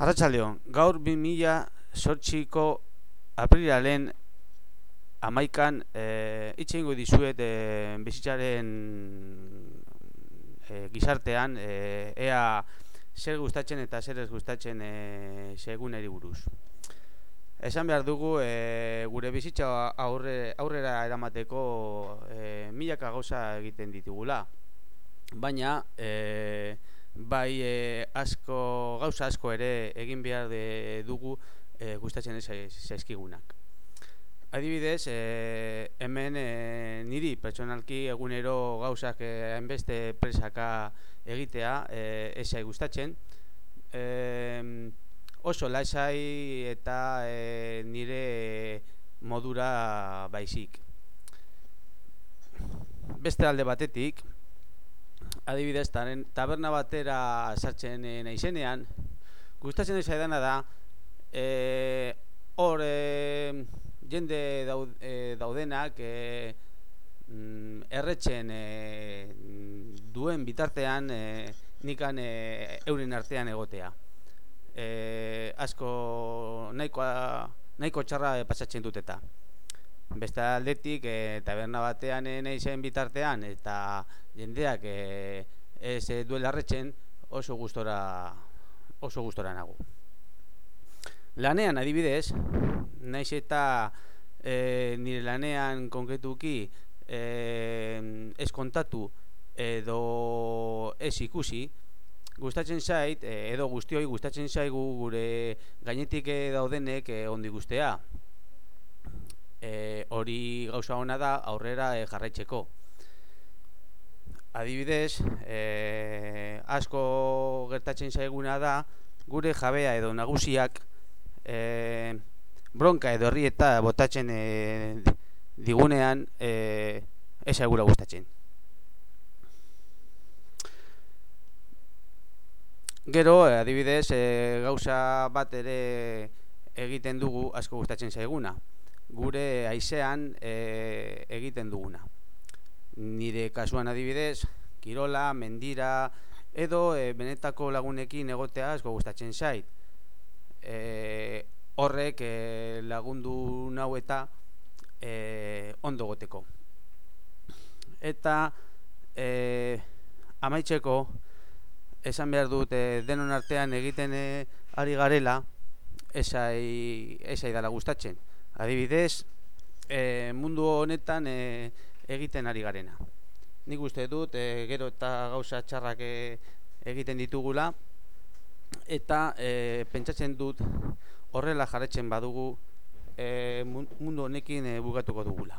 Arratxaldeon, gaur 2000 sortxiko aprilalen amaikan e, itxeingo dizuet e, bizitzaren e, gizartean e, ea zer gustatzen eta zer ez gustatzen e, seguneri buruz. Esan behar dugu e, gure bizitza aurre, aurrera eramateko e, milaka gauza egiten ditugula. Baina, e, bai e, asko gauza asko ere egin behar de, dugu e, gustatzen ez zaizkigunak. Adibidez, e, hemen e, niri pertsonalki egunero gauzak hainbeste presaka egitea e, esai gustatzen. E, oso lasai eta e, nire modura baizik. Beste alde batetik, adibidez, taren, taberna batera sartzen e, naizenean, gustatzen zaidana da, e, hor e, jende daudenak e, mm, erretzen e, duen bitartean e, nikan e, euren artean egotea. E, asko nahikoa, nahiko txarra pasatzen dut eta. Beste aldetik, e, taberna batean e, nahi zen bitartean, eta jendeak e, ez duela arretzen oso gustora oso gustora nago. Lanean adibidez, naiz eta e, nire lanean konkretuki e, ez kontatu edo ez ikusi, gustatzen zait, edo guztioi gustatzen zaigu gure gainetik daudenek e, ondi guztea. E, hori gauza hona da aurrera e, jarraitzeko adibidez, e, asko gertatzen zaiguna da, gure jabea edo nagusiak e, bronka edo herri eta botatzen e, digunean e, eza gura gustatzen. Gero, adibidez, e, gauza bat ere egiten dugu asko gustatzen zaiguna. Gure haizean e, egiten duguna nire kasuan adibidez, kirola, mendira, edo e, benetako lagunekin egotea asko gustatzen zait. E, horrek e, lagundu nau eta e, ondo goteko. Eta e, amaitzeko, esan behar dut e, denon artean egiten e, ari garela, esai, esai dala gustatzen. Adibidez, e, mundu honetan e, egiten ari garena. Nik uste dut, e, gero eta gauza txarrak e, egiten ditugula, eta e, pentsatzen dut horrela jarretzen badugu e, mundu honekin e, bugatuko dugula.